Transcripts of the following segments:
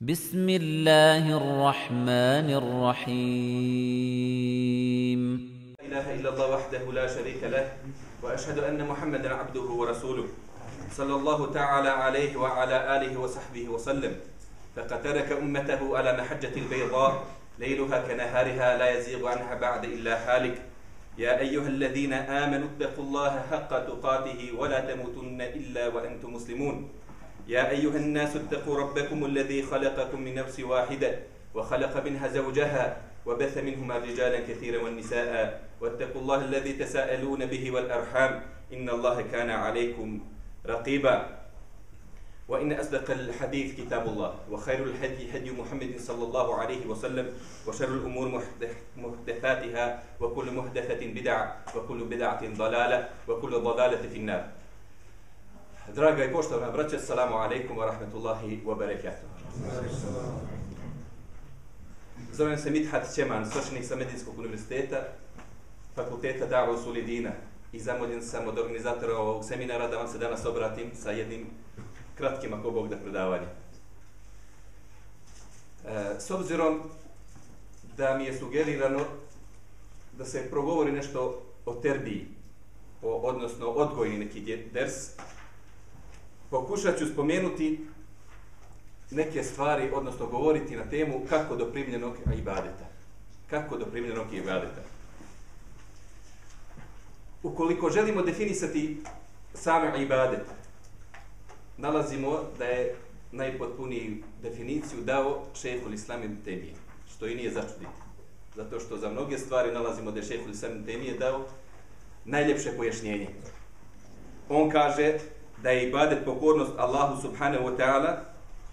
بسم الله الرحمن الرحيم. لا إله إلا الله وحده لا شريك له وأشهد أن محمدا عبده ورسوله. صلى الله تعالى عليه وعلى آله وصحبه وسلم. فقد ترك أمته على محجة البيضاء ليلها كنهارها لا يزيغ عنها بعد إلا هالك. يا أيها الذين آمنوا اتقوا الله حق تقاته ولا تموتن إلا وأنتم مسلمون. يا أيها الناس اتقوا ربكم الذي خلقكم من نفس واحدة وخلق منها زوجها وبث منهما رجالا كثيرا والنساء واتقوا الله الذي تساءلون به والأرحام إن الله كان عليكم رقيبا. وإن أصدق الحديث كتاب الله وخير الهدي هدي محمد صلى الله عليه وسلم وشر الأمور محدث محدثاتها وكل محدثة بدعة وكل بدعة ضلالة وكل ضلالة في النار. Draga i poštovana braća, salamu alaikum wa rahmetullahi wa barakatuh. Zovem se Mithat Ćeman, sočenik sa Medinskog univerziteta, fakulteta Davo Sulidina i zamoljen sam od organizatora ovog seminara da vam se danas obratim sa jednim kratkim, ako Bog da, predavanje. E, s obzirom da mi je sugerirano da se progovori nešto o terbiji, o, odnosno odgojni neki ders, pokušat ću spomenuti neke stvari, odnosno govoriti na temu kako do primljenog ibadeta. Kako do primljenog ibadeta. Ukoliko želimo definisati same ibadet, nalazimo da je najpotpuniji definiciju dao šehhul islam ibn temije, što i nije začuditi. Zato što za mnoge stvari nalazimo da je šehhul islam ibn temije dao najljepše pojašnjenje. On kaže da je ibadet pokornost Allahu subhanahu wa ta'ala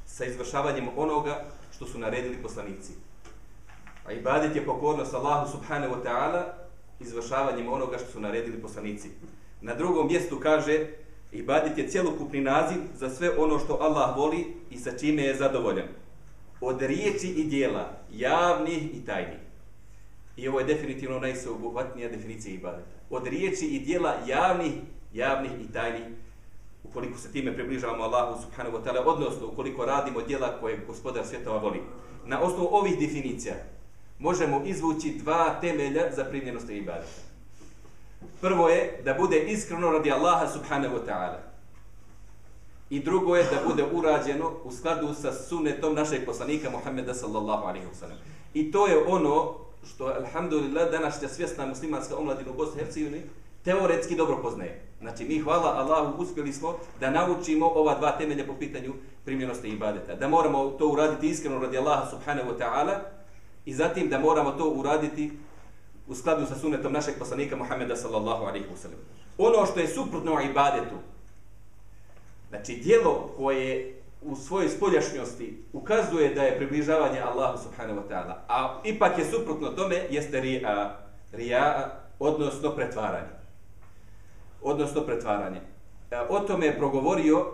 sa izvršavanjem onoga što su naredili poslanici. A ibadet je pokornost Allahu subhanahu wa ta'ala izvršavanjem onoga što su naredili poslanici. Na drugom mjestu kaže ibadet je cjelokupni naziv za sve ono što Allah voli i sa čime je zadovoljan. Od riječi i dijela, javnih i tajnih. I ovo je definitivno najsveobuhvatnija definicija ibadeta. Od riječi i dijela javnih, javnih i tajnih ukoliko se time približavamo Allahu subhanahu wa ta'ala, odnosno ukoliko radimo djela koje gospodar svjetova voli. Na osnovu ovih definicija možemo izvući dva temelja za primljenost ibadeta. Prvo je da bude iskreno radi Allaha subhanahu wa ta'ala. I drugo je da bude urađeno u skladu sa sunnetom našeg poslanika Muhammeda sallallahu alaihi wa sallam. I to je ono što, alhamdulillah, današnja svjesna muslimanska omladina u Bosni i Hercegovini teoretski dobro poznaje. Znači, mi hvala Allahu uspjeli smo da naučimo ova dva temelja po pitanju primljenosti ibadeta. Da moramo to uraditi iskreno radi Allaha subhanahu wa ta'ala i zatim da moramo to uraditi u skladu sa sunetom našeg poslanika Muhammeda sallallahu alaihi wasallam. Ono što je suprotno ibadetu, znači dijelo koje u svojoj spoljašnjosti ukazuje da je približavanje Allahu subhanahu wa ta'ala, a ipak je suprotno tome, jeste rija, rija odnosno pretvaranje odnosno pretvaranje. E, o tome je progovorio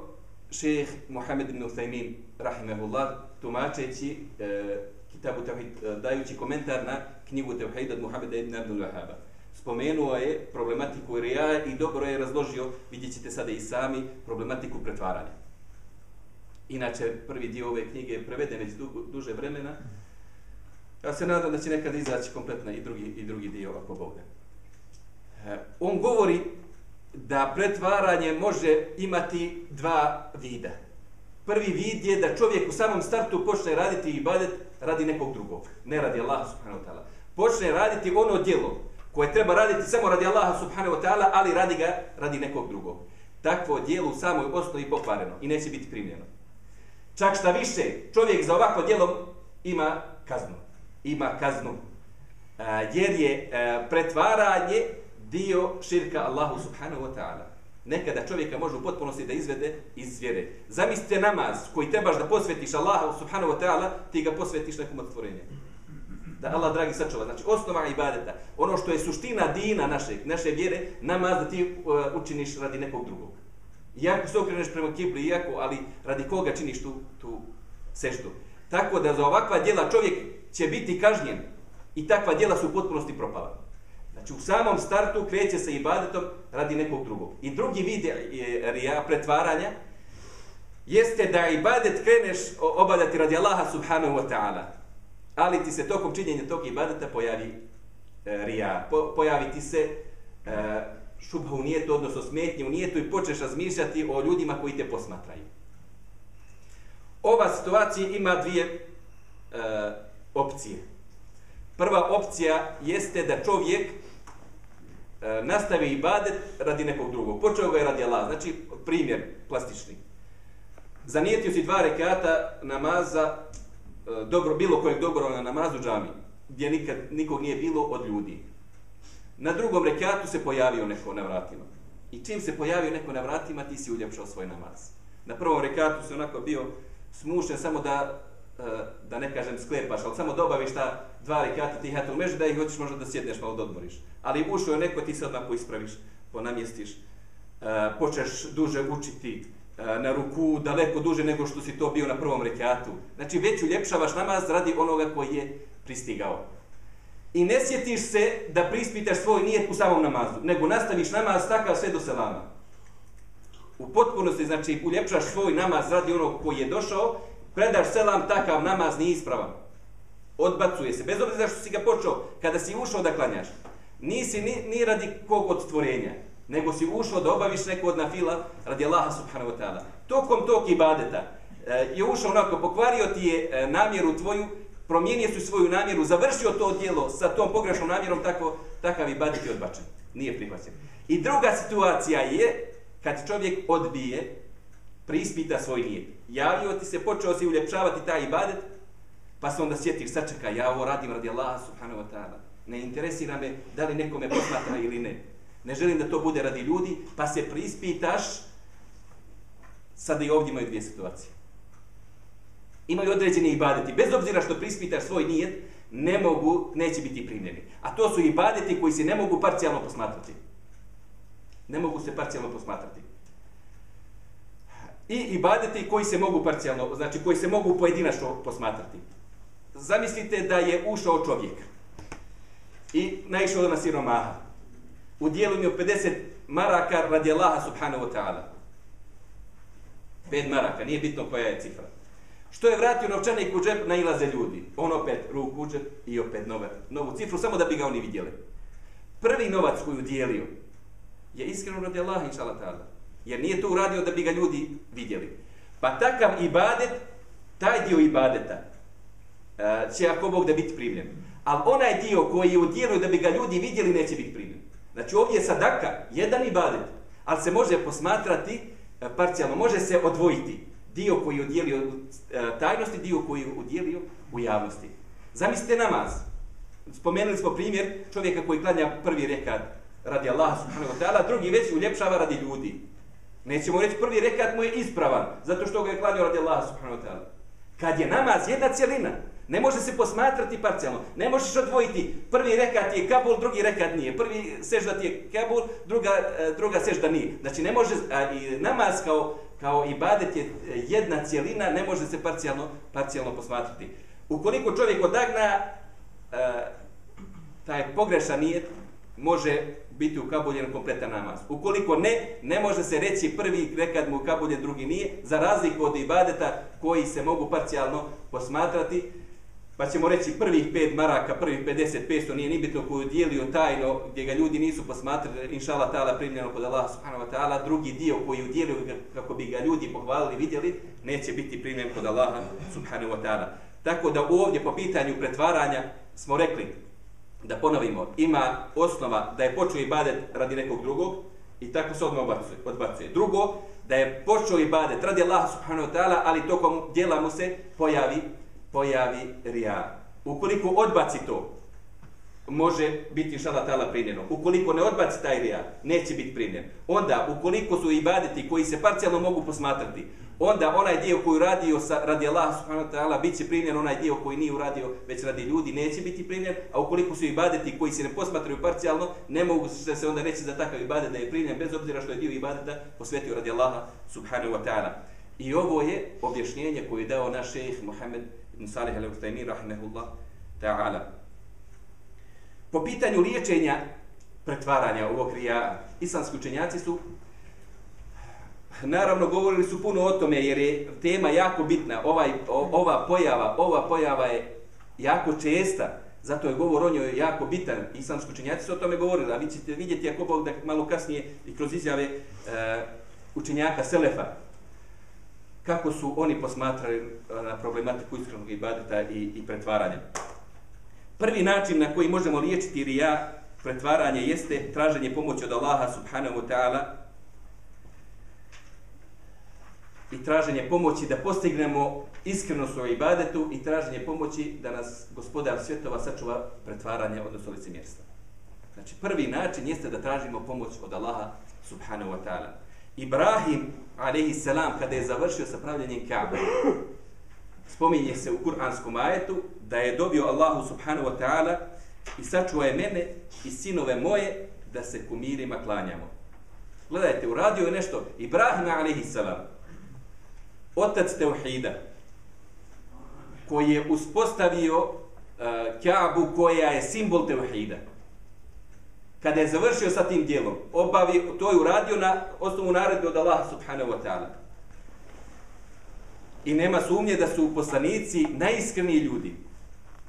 šejh Mohamed ibn Uthaymin, rahimehullah, tumačeći e, kitabu Tevhid, e, dajući komentar na knjigu Tevhid od Mohameda ibn Abdul Wahaba. Spomenuo je problematiku rija i dobro je razložio, vidjet ćete sada i sami, problematiku pretvaranja. Inače, prvi dio ove knjige je preveden već du, duže vremena. Ja se nadam da će nekada izaći kompletna i drugi, i drugi dio, ako Bog e, On govori da pretvaranje može imati dva vida. Prvi vid je da čovjek u samom startu počne raditi ibadet radi nekog drugog, ne radi Allaha subhanahu wa ta'ala. Počne raditi ono djelo koje treba raditi samo radi Allaha subhanahu wa ta'ala, ali radi ga radi nekog drugog. Takvo djelo u samoj osnovi pokvareno i neće biti primljeno. Čak šta više, čovjek za ovako djelo ima kaznu. Ima kaznu. E, jer je e, pretvaranje dio širka Allahu subhanahu wa ta'ala. Nekada čovjeka može u potpunosti da izvede iz vjere. Zamislite namaz koji trebaš da posvetiš Allahu subhanahu wa ta'ala, ti ga posvetiš nekom od stvorenja. Da Allah dragi sačuva. Znači osnova ibadeta, ono što je suština dina naše, naše vjere, namaz da ti uh, učiniš radi nekog drugog. Iako se okreneš prema kibli, iako, ali radi koga činiš tu, tu seštu. Tako da za ovakva djela čovjek će biti kažnjen i takva djela su u potpunosti propala. Znači u samom startu kreće se ibadetom radi nekog drugog. I drugi vid e, rija pretvaranja jeste da ibadet kreneš obavljati radi Allaha subhanahu wa ta'ala. Ali ti se tokom činjenja tog ibadeta pojavi e, rija, po, pojavi ti se e, šubha u nijetu, odnosno smetnje u nijetu i počneš razmišljati o ljudima koji te posmatraju. Ova situacija ima dvije e, opcije. Prva opcija jeste da čovjek E, nastavi ibadet radi nekog drugog. Počeo ga je radi Allah. Znači, primjer plastični. Zanijetio si dva rekata namaza, e, dobro, bilo kojeg dobro na namazu džami, gdje nikad, nikog nije bilo od ljudi. Na drugom rekatu se pojavio neko na vratima. I čim se pojavio neko na vratima, ti si uljepšao svoj namaz. Na prvom rekatu se onako bio smušen samo da, Eh, da ne kažem sklepaš, ali samo dobaviš ta dva rekata ti hatu među da ih hoćeš možda da sjedneš malo da odmoriš. Ali ušao je neko, ti se odmah poispraviš, ponamjestiš, eh, e, počeš duže učiti, eh, na ruku daleko duže nego što si to bio na prvom rekatu. Znači već uljepšavaš namaz radi onoga koji je pristigao. I ne sjetiš se da prispitaš svoj nijet u samom namazu, nego nastaviš namaz takav sve do selama. U potpunosti, znači, uljepšaš svoj namaz radi onog koji je došao, predaš selam, takav namaz nije ispravan. Odbacuje se, bez obzira što si ga počeo, kada si ušao da klanjaš. Nisi ni, ni radi kog od stvorenja nego si ušao da obaviš neko od nafila radi Allaha subhanahu wa ta'ala. Tokom tog ibadeta e, je ušao onako, pokvario ti je e, namjeru tvoju, promijenio si svoju namjeru, završio to djelo sa tom pogrešnom namjerom, tako, takav ibadet je odbačen. Nije prihvaćen. I druga situacija je kad čovjek odbije, prispita svoj nijet. Javio ti se, počeo si uljepšavati taj ibadet, pa se onda sjetiš, sačeka, ja ovo radim radi Allaha subhanahu wa ta'ala. Ne interesira me da li neko me posmatra ili ne. Ne želim da to bude radi ljudi, pa se prispitaš, sada i ovdje imaju dvije situacije. Imaju određeni ibadeti, bez obzira što prispitaš svoj nijet, ne mogu, neće biti primljeni. A to su ibadeti koji se ne mogu parcijalno posmatrati. Ne mogu se parcijalno posmatrati. I ibadeti koji se mogu parcijalno, znači koji se mogu pojedinačno posmatrati. Zamislite da je ušao čovjek i naišao na siromaha udjelio mi 50 maraka radi Allaha subhanahu wa ta'ala. 5 maraka, nije bitno koja je cifra. Što je vratio novčanik u džep, nailaze ljudi. On opet ruku u džep i opet nove, novu cifru, samo da bi ga oni vidjeli. Prvi novac koju dijelio je iskreno radi Allaha inša ta'ala. Jer nije to uradio da bi ga ljudi vidjeli. Pa takav ibadet, taj dio ibadeta, e, će ako Bog da biti primljen. Ali onaj dio koji je udjelio da bi ga ljudi vidjeli, neće biti primljen. Znači ovdje je sadaka, jedan ibadet, ali se može posmatrati e, parcijalno, može se odvojiti dio koji je udjelio u e, tajnosti, dio koji je udjelio u javnosti. Zamislite namaz. Spomenuli smo primjer čovjeka koji klanja prvi rekat radi Allaha subhanahu wa ta'ala, drugi već uljepšava radi ljudi. Nećemo reći prvi rekat mu je ispravan, zato što ga je klanio radi Allah subhanahu wa ta'ala. Kad je namaz jedna cijelina, Ne može se posmatrati parcijalno. Ne možeš odvojiti prvi rekat je kabul, drugi rekat nije. Prvi sežda ti je kabul, druga, e, druga sežda nije. Znači ne može, a i namaz kao, kao ibadet je e, jedna cijelina, ne može se parcijalno, parcijalno posmatrati. Ukoliko čovjek odagna a, e, taj pogrešan nijet, može biti ukabuljen kompletan namaz. Ukoliko ne, ne može se reći prvi rekat mu ukabuljen, drugi nije, za razliku od ibadeta koji se mogu parcijalno posmatrati, pa ćemo reći prvih pet maraka, prvih 50, 500, nije nibitno koju dijelio tajno, gdje ga ljudi nisu posmatrali, inšala ta'ala primljeno kod Allah subhanahu wa ta'ala, drugi dio koji udjelio kako bi ga ljudi pohvalili, vidjeli, neće biti primljen kod Allaha subhanahu wa ta'ala. Tako da ovdje po pitanju pretvaranja smo rekli, da ponovimo, ima osnova da je počeo ibadet radi nekog drugog i tako se odmah odbacuje. odbacuje. Drugo, da je počeo ibadet radi Allaha subhanahu wa ta'ala, ali tokom djela mu se pojavi pojavi rija. Ukoliko odbaci to, može biti šala tala primljeno. Ukoliko ne odbaci taj rija, neće biti primljen. Onda, ukoliko su ibadeti koji se parcijalno mogu posmatrati, onda onaj dio koji uradio sa, radi Allah subhanahu wa ta'ala bit će primljen, onaj dio koji nije uradio već radi ljudi neće biti primljen, a ukoliko su ibadeti koji se ne posmatraju parcijalno, ne mogu se, se onda reći za takav ibadet da je primljen, bez obzira što je dio ibadeta posvetio radi Allaha subhanahu wa ta'ala. I ovo je objašnjenje koje je dao naš šejh Muhammed ibn Salih al-Uthaymi rahimahullah ta'ala. Po pitanju liječenja pretvaranja ovog rija, islamski učenjaci su Naravno, govorili su puno o tome jer je tema jako bitna. Ovaj, o, ova pojava, ova pojava je jako česta. Zato je govor o njoj jako bitan. Islamski učenjaci su o tome govorili, a vi ćete vidjeti ako Bog da malo kasnije i kroz izjave e, učenjaka Selefa kako su oni posmatrali eh, na problematiku iskrenog ibadeta i, i pretvaranja. Prvi način na koji možemo liječiti rija pretvaranje jeste traženje pomoći od Allaha subhanahu wa ta'ala i traženje pomoći da postignemo iskreno u ibadetu i traženje pomoći da nas gospodar svjetova sačuva pretvaranje odnosno licemjerstva. Znači prvi način jeste da tražimo pomoć od Allaha subhanahu wa ta'ala. Ibrahim alaihi salam kada je završio sa pravljenjem Kaaba spominje se u kuranskom ajetu da je dobio Allahu subhanahu wa ta'ala i sačuva je mene i sinove moje da se kumirima klanjamo. Gledajte, uradio je nešto Ibrahim alaihi salam otac Teuhida koji je uspostavio uh, Kaabu koja je simbol Teuhida kada je završio sa tim dijelom obavi, to je uradio na osnovu naredbe od Allaha subhanahu wa ta'ala. I nema sumnje da su poslanici najiskreniji ljudi.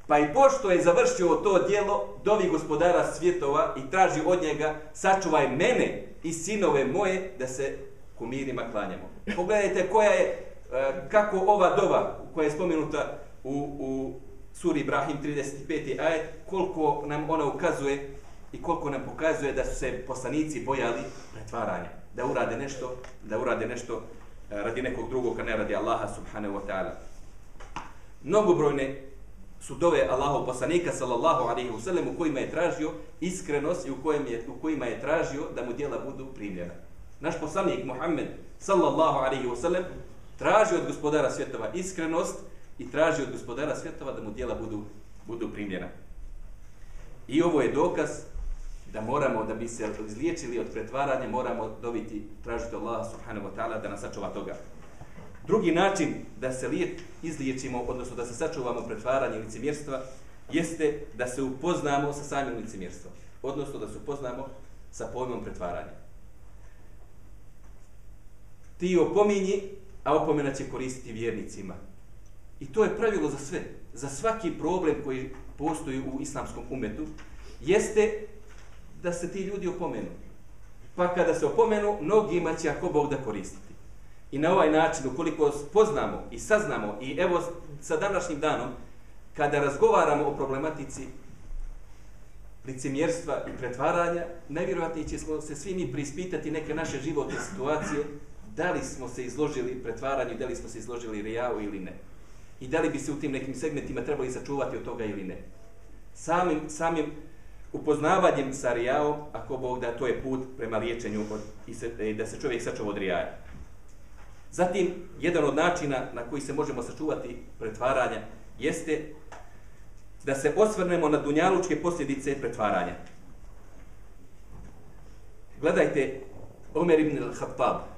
Pa i pošto je završio to dijelo dovi gospodara svjetova i traži od njega sačuvaj mene i sinove moje da se kumirima klanjamo. Pogledajte koja je E, kako ova dova koja je spomenuta u, u suri Ibrahim 35. ajet, koliko nam ona ukazuje i koliko nam pokazuje da su se poslanici bojali pretvaranja, da urade nešto, da urade nešto e, radi nekog drugog, a ne radi Allaha subhanahu wa ta'ala. Mnogobrojne su dove Allahov poslanika sallallahu alaihi wa sallam u kojima je tražio iskrenost i u, kojem je, u kojima je tražio da mu djela budu primljena. Naš poslanik Muhammed sallallahu alaihi wa sallam traži od gospodara svjetova iskrenost i traži od gospodara svjetova da mu dijela budu, budu primljena. I ovo je dokaz da moramo, da bi se izliječili od pretvaranja, moramo dobiti, tražiti Allah subhanahu wa ta'ala da nas sačuva toga. Drugi način da se izliječimo, odnosno da se sačuvamo pretvaranje licemjerstva, jeste da se upoznamo sa samim licemjerstvom. Odnosno da se upoznamo sa pojmom pretvaranja. Ti opominji a opomena će koristiti vjernicima. I to je pravilo za sve. Za svaki problem koji postoji u islamskom umetu, jeste da se ti ljudi opomenu. Pa kada se opomenu, mnogima će ako Bog da koristiti. I na ovaj način, ukoliko poznamo i saznamo, i evo sa današnjim danom, kada razgovaramo o problematici licemjerstva i pretvaranja, najvjerojatnije će se svi mi prispitati neke naše životne situacije da li smo se izložili pretvaranju, da li smo se izložili rijau ili ne. I da li bi se u tim nekim segmentima trebali sačuvati od toga ili ne. Samim, samim upoznavanjem sa rijao, ako Bog da, to je put prema liječenju od, i se, e, da se čovjek sačuva od rijaja. Zatim, jedan od načina na koji se možemo sačuvati pretvaranja jeste da se osvrnemo na dunjalučke posljedice pretvaranja. Gledajte, Omer ibn al-Khattab,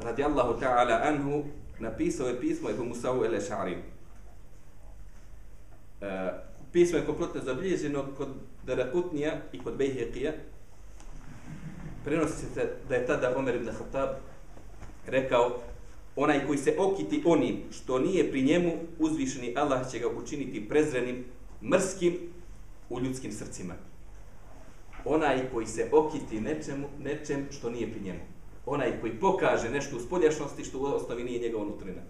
radijallahu ta'ala anhu napisao je pismo Ebu Musa'u ele Ša'ri. Uh, e, pismo je kompletno zabilježeno kod Darakutnija i kod Bejhekija. Prenosi se da je tada Omer ibn Khattab rekao onaj koji se okiti onim što nije pri njemu uzvišeni Allah će ga učiniti prezrenim, mrskim u ljudskim srcima. Onaj koji se okiti nečemu, nečem što nije pri njemu onaj koji pokaže nešto u spoljašnosti što u osnovi nije njegova unutrina.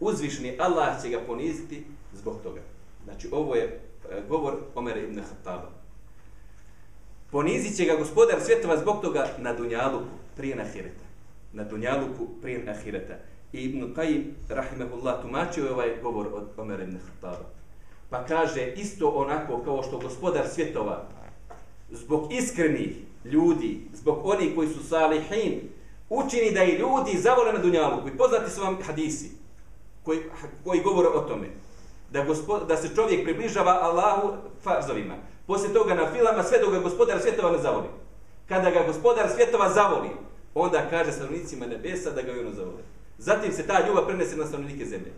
Uzvišni Allah će ga poniziti zbog toga. Znači, ovo je e, govor Omera ibn Khattaba. Ponizit će ga gospodar svjetova zbog toga na Dunjaluku prije na Hireta. Na Dunjaluku prije na Hireta. I Ibn Qajim, rahimahullah, tumačio je ovaj govor od Omer ibn Khattaba. Pa kaže, isto onako kao što gospodar svjetova zbog iskrenih ljudi, zbog onih koji su salihin, učini da i ljudi zavole na dunjalu, koji poznati su vam hadisi, koji, koji govore o tome, da, gospod, da se čovjek približava Allahu farzovima, poslije toga na filama, sve dok ga gospodar svjetova ne zavoli. Kada ga gospodar svjetova zavoli, onda kaže stanovnicima nebesa da ga i ono zavole. Zatim se ta ljubav prenese na stanovnike zemlje.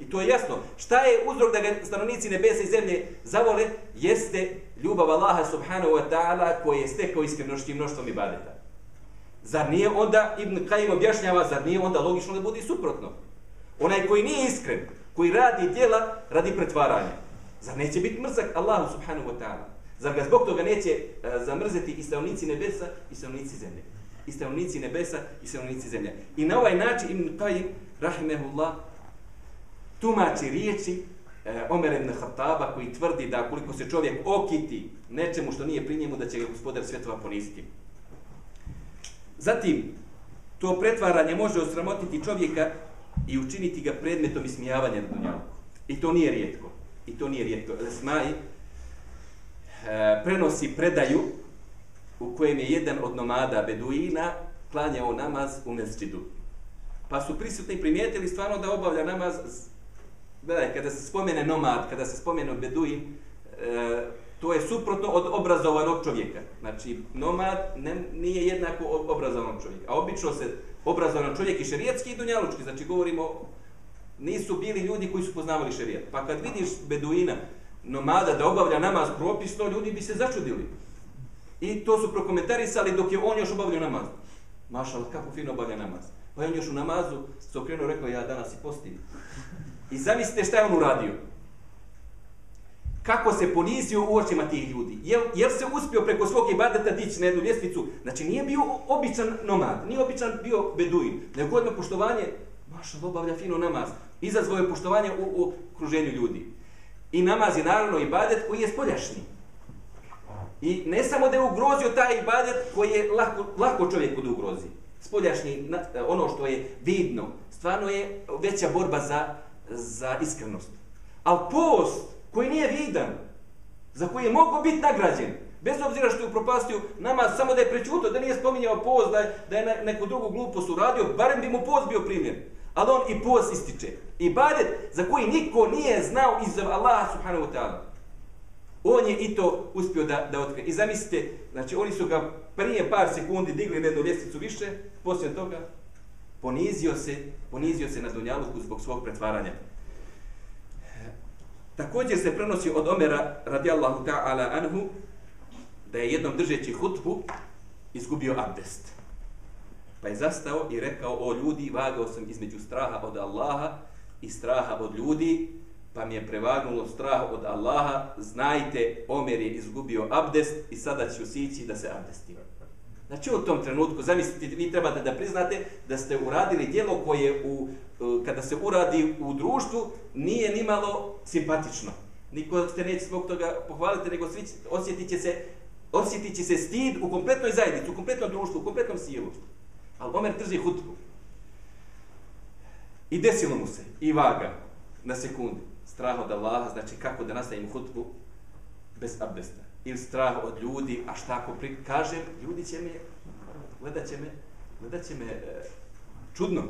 I to je jasno. Šta je uzrok da ga stanovnici nebesa i zemlje zavole? Jeste ljubav Allaha subhanahu wa ta'ala koji je stekao i mnoštvom ibadeta. Zar nije onda, Ibn Kajim objašnjava, zar nije onda logično da bude suprotno? Onaj koji nije iskren, koji radi djela radi pretvaranja. Zar neće biti mrzak Allahu subhanahu wa ta'ala? Zar ga zbog toga neće uh, zamrzeti i stavnici nebesa i stavnici zemlje? I stavnici nebesa i stavnici zemlje. I na ovaj način Ibn Qajim, rahimehullah, tumači riječi uh, Omer ibn Khattaba koji tvrdi da koliko se čovjek okiti nečemu što nije pri njemu da će ga gospodar svjetova poniziti. Zatim, to pretvaranje može osramotiti čovjeka i učiniti ga predmetom ismijavanja na dunjalu. I to nije rijetko. I to nije rijetko. Smaj e, prenosi predaju u kojem je jedan od nomada Beduina klanjao namaz u mesčidu. Pa su prisutni primijetili stvarno da obavlja namaz gledaj, kada se spomene nomad, kada se spomene beduin, e, to je suprotno od obrazovanog čovjeka. Znači, nomad ne, nije jednako obrazovanom čovjeku. A obično se obrazovan čovjek i šerijetski i dunjalučki, znači govorimo, nisu bili ljudi koji su poznavali šerijet. Pa kad vidiš beduina, nomada, da obavlja namaz propisno, ljudi bi se začudili. I to su prokomentarisali dok je on još obavljao namaz. Mašal, kako fino obavlja namaz. Pa on još u namazu se okrenuo rekao, ja danas i postim. I zamislite šta je on uradio. Kako se ponizio u očima tih ljudi. Jel, jel se uspio preko svog ibadeta dići na jednu ljestvicu? Znači nije bio običan nomad, nije običan bio beduin. Nego odmah poštovanje, maša obavlja fino namaz. Izazvao je poštovanje u, u okruženju ljudi. I namaz je naravno ibadet koji je spoljašnji. I ne samo da je ugrozio taj ibadet koji je lako, lako čovjeku da ugrozi. Spoljašnji, ono što je vidno, stvarno je veća borba za za iskrenost. Ali post koji nije vidan, za koji je mogao biti nagrađen, bez obzira što je upropastio nama, samo da je prečuto, da nije spominjao post, da je, da je neku drugu glupost uradio, barem bi mu post bio primjer. Ali on i post ističe. I badet za koji niko nije znao iz Allaha subhanahu wa ta'ala. On je i to uspio da, da otkrije. I zamislite, znači oni su ga prije par sekundi digli na jednu ljestvicu više, poslije toga ponizio se, ponizio se na dunjaluku zbog svog pretvaranja. Također se prenosi od Omera radijallahu ta'ala anhu da je jednom držeći hutbu izgubio abdest. Pa je zastao i rekao, o ljudi, vagao sam između straha od Allaha i straha od ljudi, pa mi je prevagnulo strah od Allaha, znajte, Omer je izgubio abdest i sada ću sići da se abdestiva. Znači u tom trenutku, zamislite, vi trebate da priznate da ste uradili dijelo koje u, Eh, kada se uradi u društvu nije nimalo simpatično. Niko te neće zbog toga pohvaliti, nego svi osjetit će se, osjetit će se stid u kompletnoj zajednici, u kompletnom društvu, u kompletnom silu. Ali Omer drži hutbu. I desilo mu se, i vaga, na sekundi, strah od Allaha, znači kako da nastavim hutbu bez abdesta ili strah od ljudi, a šta ako kažem, ljudi će me, gledat će me, gledat će me e, čudno.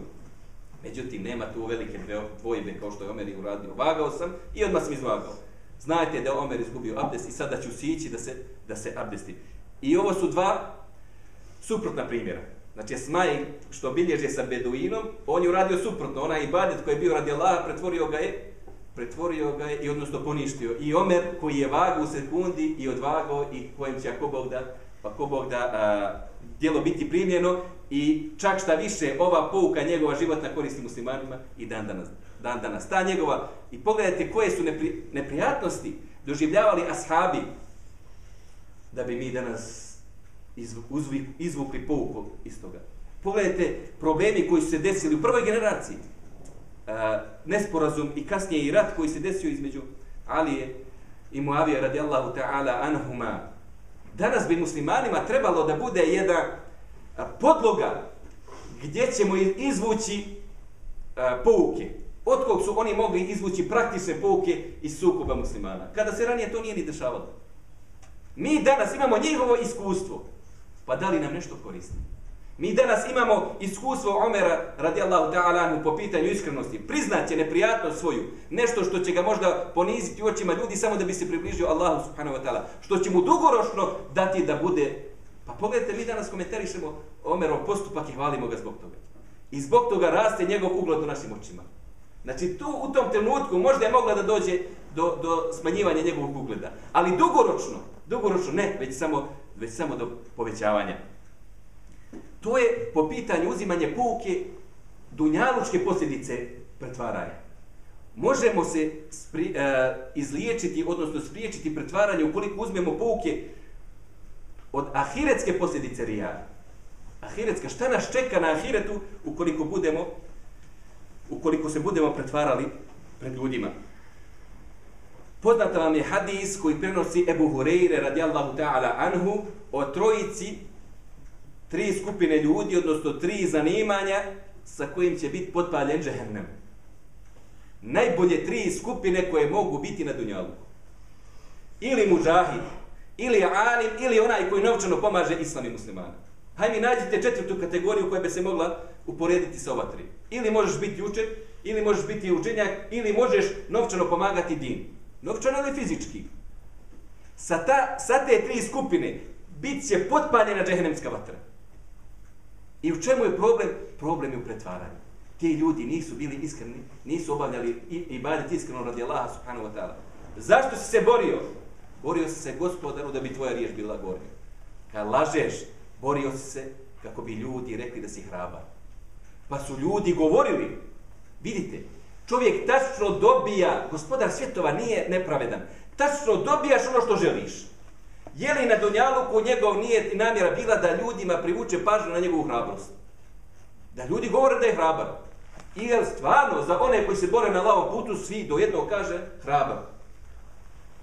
Međutim, nema tu velike dvojbe kao što je Omer i uradio. Vagao sam i odmah sam izvagao. Znajte da je Omer izgubio abdest i sada ću sići da se, da se abdesti. I ovo su dva suprotna primjera. Znači, Smaj, što bilježe sa Beduinom, on je uradio suprotno. Onaj ibadet koji je bio radi Allaha, pretvorio ga je pretvorio ga je i odnosno poništio. I Omer koji je vagao u sekundi i odvagao i kojem će ako Bog da, pa ko Bog da a, djelo biti primljeno i čak šta više ova pouka njegova životna koristi muslimanima i dan danas. Dan danas. Ta njegova, i pogledajte koje su nepri, neprijatnosti doživljavali ashabi da bi mi danas izvukli, izvukli pouku iz toga. Pogledajte problemi koji su se desili u prvoj generaciji e, nesporazum i kasnije i rat koji se desio između Alije i Muavije radijallahu ta'ala anhuma. Danas bi muslimanima trebalo da bude jedan podloga gdje ćemo izvući e, pouke. Od kog su oni mogli izvući praktične pouke iz sukoba muslimana. Kada se ranije to nije ni dešavalo. Mi danas imamo njihovo iskustvo. Pa da li nam nešto koristi? Mi danas imamo iskustvo Omera radijallahu ta'ala po pitanju iskrenosti. Priznaće neprijatnost svoju. Nešto što će ga možda poniziti u očima ljudi samo da bi se približio Allahu subhanahu wa ta'ala. Što će mu dugoročno dati da bude... Pa pogledajte, mi danas komentarišemo Omerov postupak i hvalimo ga zbog toga. I zbog toga raste njegov ugled u našim očima. Znači tu u tom trenutku možda je mogla da dođe do, do smanjivanja njegovog ugleda. Ali dugoročno, dugoročno ne, već samo, već samo do povećavanja. To je po pitanju uzimanje pouke dunjalučke posljedice pretvaranja. Možemo se spri, e, izliječiti, odnosno spriječiti pretvaranje ukoliko uzmemo pouke od ahiretske posljedice rijada. Ahiretska, šta nas čeka na ahiretu ukoliko budemo ukoliko se budemo pretvarali pred ljudima. Poznata vam je hadis koji prenosi Ebu Hureyre radijallahu ta'ala anhu o trojici tri skupine ljudi, odnosno tri zanimanja sa kojim će biti potpaljen džehennem. Najbolje tri skupine koje mogu biti na dunjalu. Ili muđahid, ili alim, ili onaj koji novčano pomaže islam i muslimana. Hajde mi nađite četvrtu kategoriju koja bi se mogla uporediti sa ova tri. Ili možeš biti učen, ili možeš biti učenjak, ili možeš novčano pomagati din. Novčano ili fizički. Sa, ta, sa te tri skupine bit će potpaljena džehennemska vatra. I u čemu je problem? Problem je u pretvaranju. Ti ljudi nisu bili iskreni, nisu obavljali i, i baditi iskreno radi Allaha subhanahu wa ta'ala. Zašto si se borio? Borio si se gospodaru da bi tvoja riječ bila gornja. Kad lažeš, borio si se kako bi ljudi rekli da si hrabar. Pa su ljudi govorili, vidite, čovjek tačno dobija, gospodar svjetova nije nepravedan, tačno dobijaš ono što želiš. Je li na Dunjaluku njegov nije namjera bila da ljudima privuče pažnju na njegovu hrabrost? Da ljudi govore da je hrabar. I je stvarno za one koji se bore na lavom putu svi do jednog kaže hrabar.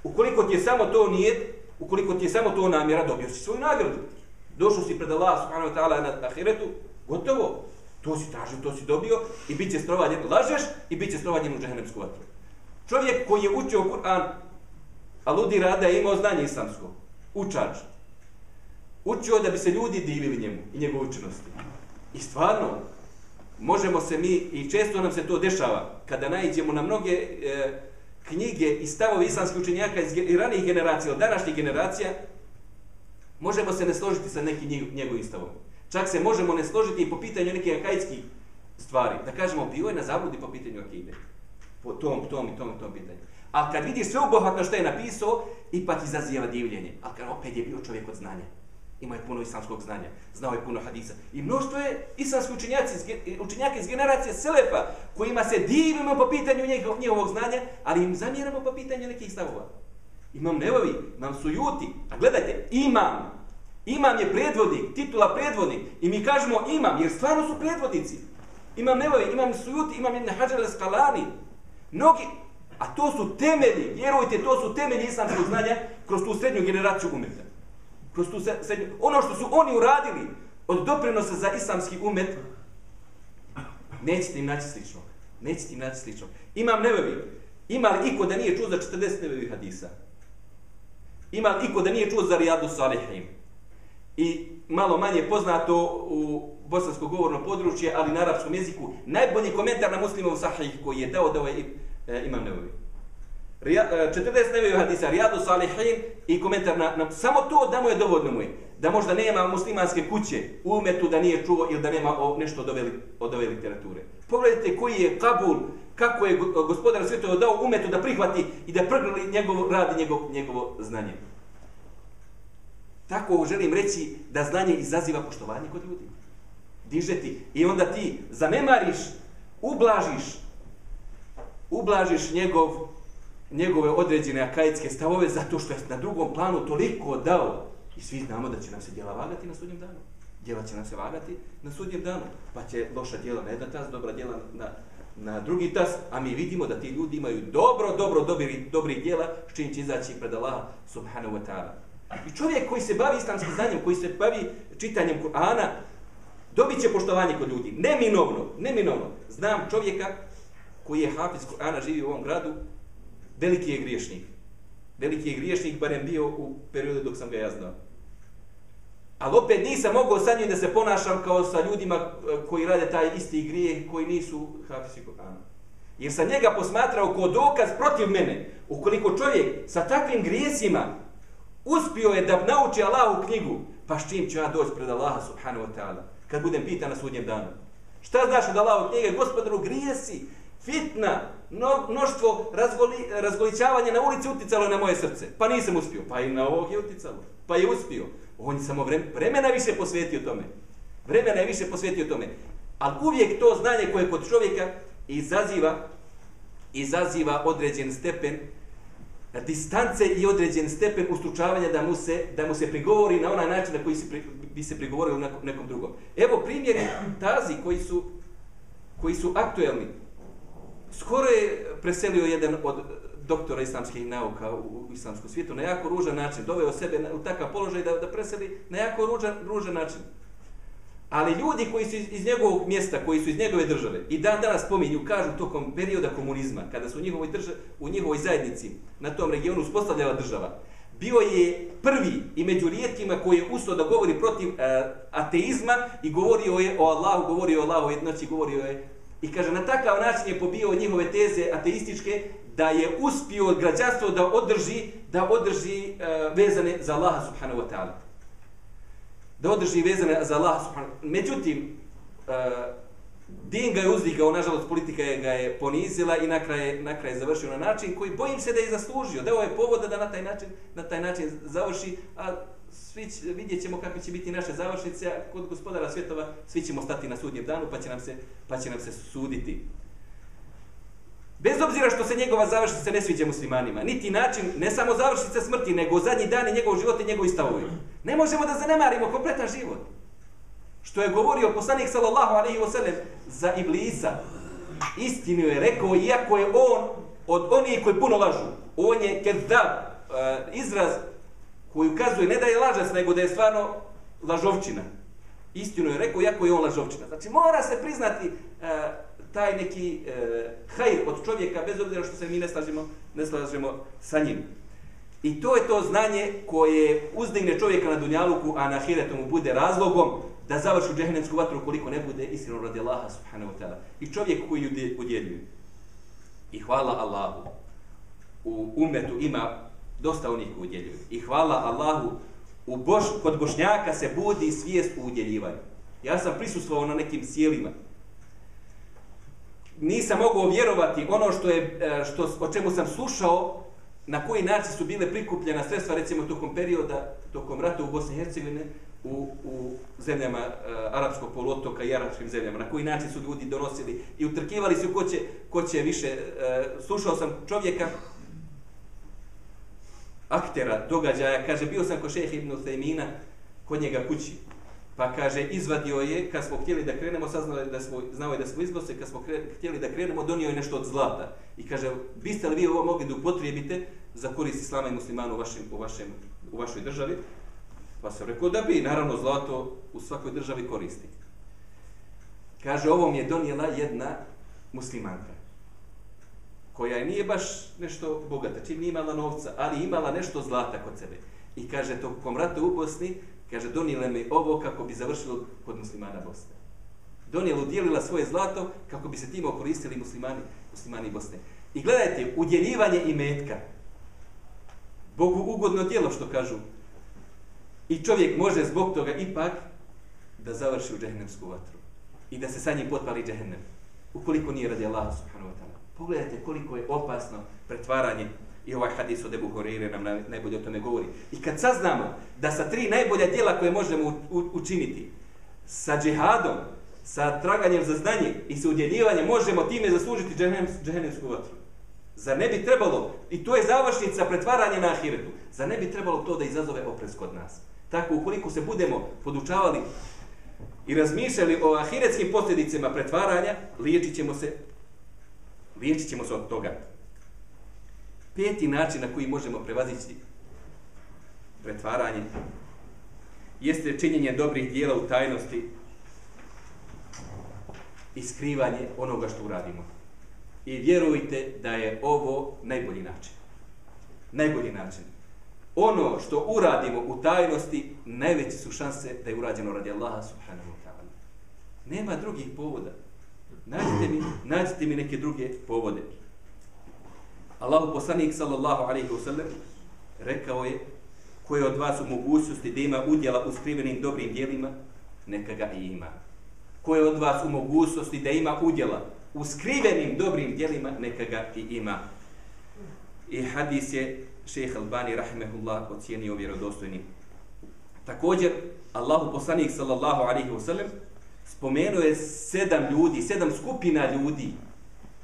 Ukoliko ti je samo to nije, ukoliko ti je samo to namjera, dobio si svoju nagradu. Došao si pred Allah subhanahu wa ta'ala na ahiretu, gotovo. To si tražio, to si dobio i bit će strovanjem, lažeš i bit će strovanjem u džahenevsku vatru. Čovjek koji je učio Kur'an, a ludi rada je imao znanje islamsko, učač. Učio da bi se ljudi divili njemu i njegove učenosti. I stvarno, možemo se mi, i često nam se to dešava, kada najđemo na mnoge e, knjige i stavovi islamskih učenjaka iz ranijih generacija, od današnjih generacija, možemo se ne složiti sa nekim njegovim stavom. Čak se možemo ne složiti i po pitanju nekih akajskih stvari. Da kažemo, bio je na zabludi po pitanju akide. Po tom, tom i tom i tom pitanju. Ali kad vidiš sve ubohatno što je napisao, ipak izaziva divljenje. Ali kad opet je bio čovjek od znanja. Ima je puno islamskog znanja. Znao je puno hadisa. I mnoštvo je islamski učenjaci, učenjaka iz generacije Selefa, kojima se divimo po pitanju njegov, njegovog znanja, ali im zamjeramo po pitanju nekih stavova. Imam nevovi, imam sujuti. A gledajte, imam. Imam je predvodnik, titula predvodnik. I mi kažemo imam, jer stvarno su predvodnici. Imam nevovi, imam sujuti, imam jedne hađale skalani. Mnogi, A to su temelji, vjerujte, to su temelji islamskog znanja kroz tu srednju generaciju umeta. Kroz tu srednju, ono što su oni uradili od doprinosa za islamski umet, nećete im naći slično. Nećete im naći slično. Imam nevevi. Ima li iko da nije čuo za 40 nevevi hadisa? Ima li iko da nije čuo za Rijadu Salihim? I malo manje poznato u bosansko govorno područje, ali na arapskom jeziku, najbolji komentar na muslimov sahih koji je dao da ovaj e, imam 40 nevovi hadisa, Rijadu Salihin i komentar na, na, samo to da mu je dovoljno mu je. Da možda nema muslimanske kuće u umetu da nije čuo ili da nema o, nešto od ove, od ove literature. Pogledajte koji je Kabul, kako je gospodar svjetova dao umetu da prihvati i da prgnuli njegov rad i njegov, njegovo znanje. Tako želim reći da znanje izaziva poštovanje kod ljudi. Dižeti. I onda ti zanemariš, ublažiš ublažiš njegov, njegove određene akajitske stavove zato što je na drugom planu toliko dao i svi znamo da će nam se djela vagati na sudnjem danu. Djela će nam se vagati na sudnjem danu. Pa će loša djela na jedan tas, dobra djela na, na drugi tas, a mi vidimo da ti ljudi imaju dobro, dobro, dobri, dobri djela s čim će izaći pred Allah subhanahu wa ta'ala. I čovjek koji se bavi islamskim znanjem, koji se bavi čitanjem Kur'ana, dobit će poštovanje kod ljudi. Neminovno, neminovno. Znam čovjeka koji je hafiz Kur'ana živi u ovom gradu, veliki je griješnik. Veliki je griješnik, barem bio u periodu dok sam ga ja znao. Ali opet nisam mogao sa njim da se ponašam kao sa ljudima eh, koji rade taj isti grijeh koji nisu hafizi Kur'ana. Jer sam njega posmatrao kao dokaz protiv mene. Ukoliko čovjek sa takvim grijesima uspio je da nauči Allahu knjigu, pa s čim ću ja doći pred Allaha subhanahu wa ta'ala, kad budem pitan na sudnjem danu. Šta znaš od Allahu knjige? Gospodaru, grijesi, fitna, no, mnoštvo razgoli, razgolićavanja na ulici uticalo na moje srce. Pa nisam uspio. Pa i na ovog je uticalo. Pa je uspio. On je samo vremena više posvetio tome. Vremena je više posvetio tome. Ali uvijek to znanje koje kod čovjeka izaziva, izaziva određen stepen distance i određen stepen ustručavanja da mu se, da mu se prigovori na onaj način na koji se pri, bi se prigovorio nekom, nekom drugom. Evo primjeri tazi koji su, koji su aktuelni. Skoro je preselio jedan od eh, doktora islamskih nauka u, u islamskom svijetu na jako ružan način, doveo sebe na, u takav položaj da, da preseli na jako ružan, ružan način. Ali ljudi koji su iz, iz njegovog mjesta, koji su iz njegove države i dan danas spominju, kažu tokom perioda komunizma, kada su u njihovoj, državi, u njihovoj zajednici na tom regionu uspostavljala država, bio je prvi i među rijetkima koji je ustao da govori protiv e, ateizma i govorio je o Allahu, govorio o Allahu jednoći, govorio je i kaže na takav način je pobio njihove teze ateističke da je uspio građanstvo da održi da održi uh, vezane za Allaha subhanahu wa ta'ala da održi vezane za Allah subhanahu Međutim, uh, din ga je uzdigao, nažalost politika je ga je ponizila i na kraj, na kraj je završio na način koji bojim se da je zaslužio. Dao je povoda da na taj način, na taj način završi, a svi će, vidjet ćemo kakve će biti naše završnice, a kod gospodara svjetova svi ćemo stati na sudnjem danu pa će nam se, pa će nam se suditi. Bez obzira što se njegova završnica ne sviđa muslimanima, niti način, ne samo završnica smrti, nego zadnji dani njegovog života i njegovi stavovi. Ne možemo da zanemarimo kompletan život. Što je govorio poslanik sallallahu alaihi wa sallam za Iblisa, istinu je rekao, iako je on od onih koji puno lažu, on je kezab, e, izraz koji ukazuje ne da je lažac, nego da je stvarno lažovčina. Istinu je rekao, jako je on lažovčina. Znači, mora se priznati e, taj neki e, hajr od čovjeka, bez obzira što se mi ne slažemo, ne slažemo sa njim. I to je to znanje koje uzdigne čovjeka na dunjaluku, a na hiretu mu bude razlogom da završi u džehennemsku vatru koliko ne bude iskreno radi Allaha subhanahu wa ta'ala. I čovjek koji udjeljuje. I hvala Allahu. U umetu ima dosta onih koji udjeljuju. I hvala Allahu. U Boš, kod Bošnjaka se budi svijest u udjeljivanju. Ja sam prisustvovao na nekim sjelima nisam mogao vjerovati ono što je e, što o čemu sam slušao na koji način su bile prikupljena sredstva recimo tokom perioda tokom rata u Bosni i Hercegovini u, u zemljama e, arapskog poluotoka i arapskim zemljama na koji način su ljudi donosili i utrkivali su ko će, ko će više E, slušao sam čovjeka aktera događaja kaže bio sam kod šeha Ibn Uthejmina kod njega kući Pa kaže, izvadio je, kad smo htjeli da krenemo, saznali da smo, znao je da smo izbose, kad smo htjeli da krenemo, donio je nešto od zlata. I kaže, biste li vi ovo mogli da upotrijebite za korist islama i muslimana u, vašim, u, vašem, u vašoj državi? Pa se rekao da bi, naravno, zlato u svakoj državi koristi. Kaže, ovo mi je donijela jedna muslimanka, koja je nije baš nešto bogata, čim nije imala novca, ali imala nešto zlata kod sebe. I kaže, tokom rata u Bosni, Kaže, donijela mi ovo kako bi završilo kod muslimana Bosne. Donijela, udjelila svoje zlato kako bi se tim okoristili muslimani, muslimani Bosne. I gledajte, udjeljivanje i metka. Bogu ugodno djelo, što kažu. I čovjek može zbog toga ipak da završi u džehennemsku vatru. I da se sa njim potpali džehennem. Ukoliko nije radi Allah subhanahu wa ta'ala. Pogledajte koliko je opasno pretvaranje I ovaj hadis od Ebu Horeire nam najbolje o tome govori. I kad saznamo da sa tri najbolja djela koje možemo učiniti, sa džihadom, sa traganjem za znanje i sa udjeljivanjem, možemo time zaslužiti džehennemsku vatru. Za ne bi trebalo, i to je završnica pretvaranja na ahiretu, za ne bi trebalo to da izazove oprez kod nas. Tako, ukoliko se budemo podučavali i razmišljali o ahiretskim posljedicama pretvaranja, liječit ćemo se, liječit ćemo se od toga. Peti način na koji možemo prevazići pretvaranje jeste činjenje dobrih dijela u tajnosti i skrivanje onoga što uradimo. I vjerujte da je ovo najbolji način. Najbolji način. Ono što uradimo u tajnosti, najveće su šanse da je urađeno radi Allaha subhanahu wa ta'ala. Nema drugih povoda. Nađite mi, nađite mi neke druge povode. Allahu poslanik sallallahu alejhi ve sellem rekao je ko je od vas u mogućnosti da ima udjela u skrivenim dobrim djelima, neka ga i ima. Ko je od vas u mogućnosti da ima udjela u skrivenim dobrim djelima, neka ga i ima. I hadis je šejh Albani rahimehullah ocijenio vjerodostojnim. Također, Allahu poslanik sallallahu alaihi wasallam spomenuo je sedam ljudi, sedam skupina ljudi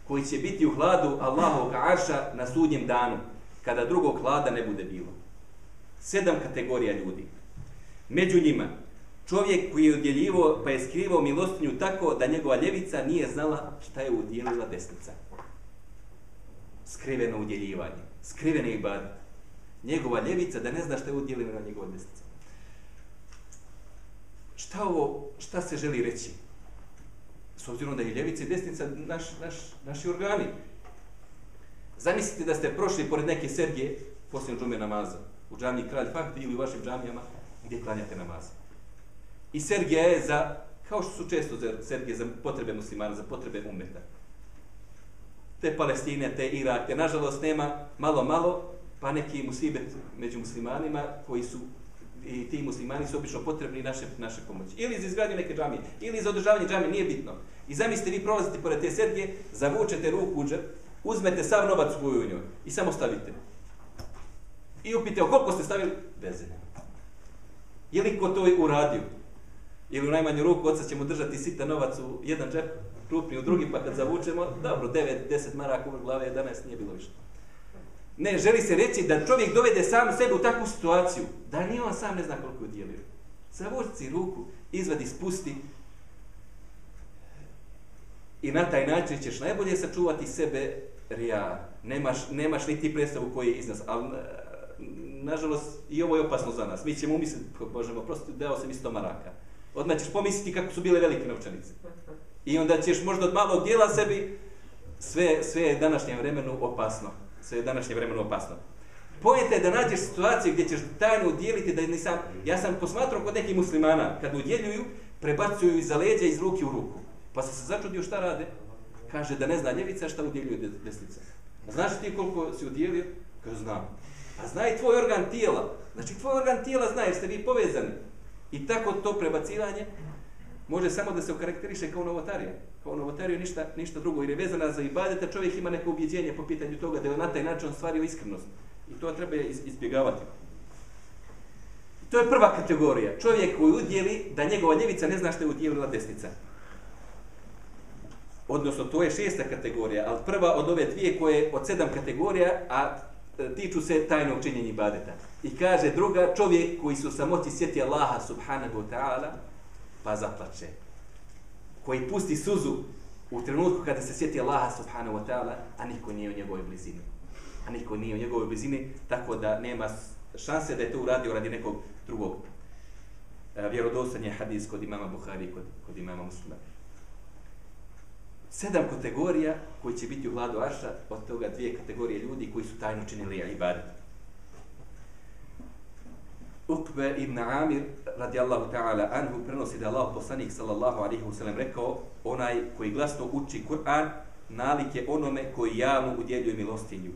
koji će biti u hladu Allahovog arša na sudnjem danu, kada drugog hlada ne bude bilo. Sedam kategorija ljudi. Među njima, čovjek koji je udjeljivo pa je skrivao milostinju tako da njegova ljevica nije znala šta je udjelila desnica. Skriveno udjeljivanje, skriveni ibadet. Njegova ljevica da ne zna šta je udjelila njegova desnica. Šta ovo, šta se želi reći? S obzirom da je ljevica i desnica naš, naš, naši organi. Zamislite da ste prošli pored neke Sergije poslije džume namaza u džamiji Kralj Fahdi ili u vašim džamijama gdje klanjate namaz. I Sergija je za, kao što su često za Sergije za potrebe muslimana, za potrebe umeta. Te Palestine, te Irak, te nažalost nema malo, malo, pa neki musibet među muslimanima koji su i ti muslimani su obično potrebni naše, naše pomoći. Ili za izgradnju neke džamije, ili za održavanje džamije, nije bitno. I zamislite, vi prolazite pored te Sergije, zavučete ruku u džep, uzmete sav novac u njoj i samo stavite. I upite, koliko ste stavili? Bez Je li ko to uradio? Ili u najmanju ruku, oca ćemo držati sita novac u jedan džep, krupni u drugi, pa kad zavučemo, dobro, 9, 10 maraka u glave, 11 nije bilo više. Ne, želi se reći da čovjek dovede sam sebe u takvu situaciju, da ni on sam ne zna koliko je dijelio. Zavuči ruku, izvadi, spusti, i na taj način ćeš najbolje sačuvati sebe rija. Nemaš, nemaš niti predstavu koji je iznos. Ali, e, nažalost, i ovo je opasno za nas. Mi ćemo umisliti, možemo, prosto dao sam isto maraka. Odmah ćeš pomisliti kako su bile velike novčanice. I onda ćeš možda od malog dijela sebi, sve, sve je današnjem vremenu opasno što je današnje vremeno opasno. Pojete je da nađeš situaciju gdje ćeš tajno udjeliti da nisam... Ja sam posmatrao kod nekih muslimana, kad udjeljuju, prebacuju iza leđa iz ruke u ruku. Pa se se začudio šta rade? Kaže da ne zna ljevica šta udjeljuje desnica. Znaš ti koliko si udjelio? Kaže znam. A zna i tvoj organ tijela. Znači tvoj organ tijela zna jer ste vi povezani. I tako to prebacivanje može samo da se okarakteriše kao novotarija. Kao novotarija ništa, ništa drugo. Jer je vezana za ibadeta, čovjek ima neko ubjeđenje po pitanju toga da je na taj način stvario iskrenost. I to treba izbjegavati. To je prva kategorija. Čovjek koji udjeli da njegova ljevica ne zna što je udjelila desnica. Odnosno, to je šesta kategorija, ali prva od ove dvije koje od sedam kategorija, a e, tiču se tajnog činjenja ibadeta. I kaže druga, čovjek koji su samoći sjeti Allaha subhanahu wa ta'ala, pa zaplače. Koji pusti suzu u trenutku kada se sjeti Allaha subhanahu wa ta'ala, a niko nije u njegovoj blizini. A niko nije u njegovoj blizini, tako da nema šanse da je to uradio radi nekog drugog. E, vjerodostan je hadis kod imama Buhari i kod, kod imama muslima sedam kategorija koji će biti u hladu Arša, od toga dvije kategorije ljudi koji su tajno činili ibadet. Ukbe ibn Amir, radijallahu ta'ala anhu, prenosi da Allah poslanik sallallahu alaihi wa sallam rekao, onaj koji glasno uči Kur'an, nalik je onome koji javno udjeljuje milostinju.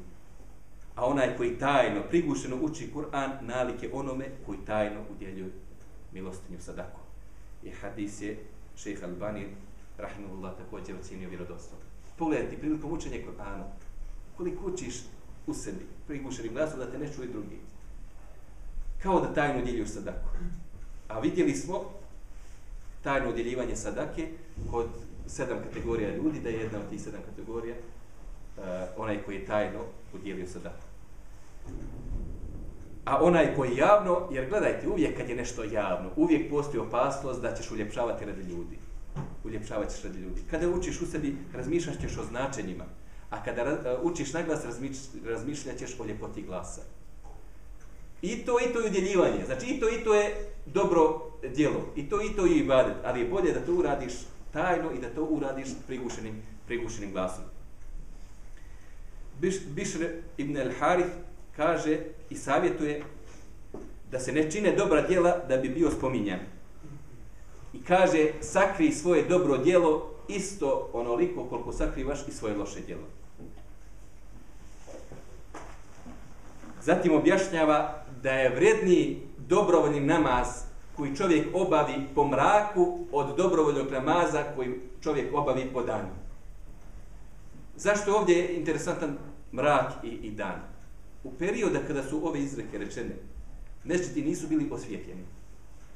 A onaj koji tajno, prigušeno uči Kur'an, nalik je onome koji tajno udjeljuje milostinju sadaku. I hadis je šeheh Albani rahimahullah također ocjenio vjerodostom. Pogledajte, prilikom učenja Kur'ana koliko učiš u sebi, prigušenim glasom da te ne čuje drugi. Kao da tajno udjeljuju sadaku. A vidjeli smo tajno udjeljivanje sadake kod sedam kategorija ljudi, da je jedna od tih sedam kategorija uh, onaj koji je tajno udjelio sadaku. A onaj koji je javno, jer gledajte, uvijek kad je nešto javno, uvijek postoji opasnost da ćeš uljepšavati radi ljudi uljepšavat ćeš radi ljudi. Kada učiš u sebi, razmišljaš ćeš o značenjima. A kada uh, učiš naglas, glas, razmišljat ćeš o ljepoti glasa. I to i to je udjeljivanje. Znači i to i to je dobro djelo. I to i to je ibadet. Ali je bolje da to uradiš tajno i da to uradiš prigušenim, prigušenim glasom. Biš, Bišr ibn al-Harith kaže i savjetuje da se ne čine dobra djela da bi bio spominjan i kaže sakri svoje dobro djelo isto onoliko koliko sakrivaš i svoje loše djelo. Zatim objašnjava da je vredniji dobrovoljni namaz koji čovjek obavi po mraku od dobrovoljnog namaza koji čovjek obavi po danu. Zašto ovdje je interesantan mrak i, i dan? U perioda kada su ove izreke rečene, mešćiti nisu bili osvjetljeni.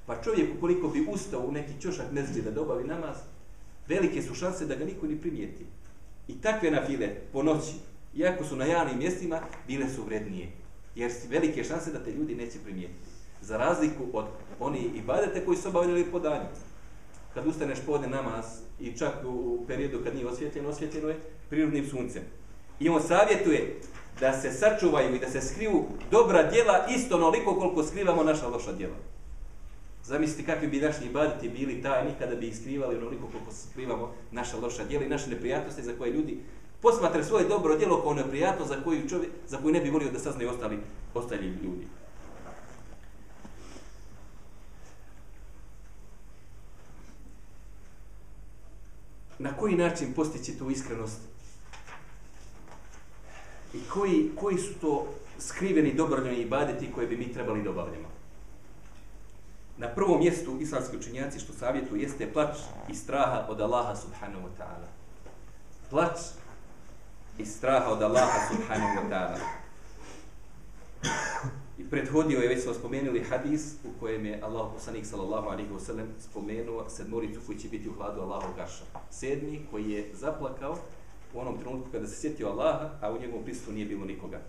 Pa čovjek ukoliko bi ustao u neki čošak mezđe da dobavi namaz, velike su šanse da ga niko ni primijeti. I takve nafile po noći, iako su na javnim mjestima, bile su vrednije. Jer si velike šanse da te ljudi neće primijetiti. Za razliku od oni ibadete koji su obavljali po danju. Kad ustaneš podne namaz i čak u periodu kad nije osvjetljeno, osvjetljeno je prirodnim suncem. I on savjetuje da se sačuvaju i da se skrivu dobra djela isto onoliko koliko skrivamo naša loša djela. Zamislite kakvi bi naši ibadeti bili tajni kada bi ih skrivali onoliko koliko skrivamo naša loša djela i naše neprijatnosti za koje ljudi posmatre svoje dobro djelo kao neprijatno za koju, čovjek, za koju ne bi volio da saznaju ostali, ostali ljudi. Na koji način postići tu iskrenost i koji, koji su to skriveni dobroljeni ibadeti koje bi mi trebali da obavljamo. Na prvom mjestu islamski učenjaci što savjetu jeste plač i straha od Allaha subhanahu wa ta'ala. Plač i straha od Allaha subhanahu wa ta'ala. I prethodio je, već smo spomenuli hadis u kojem je Allah poslanik sallallahu alaihi wa sallam spomenuo sedmoricu koji će biti u hladu Allahov gaša. Sedmi koji je zaplakao u onom trenutku kada se sjetio Allaha, a u njegovom pristu nije bilo nikoga.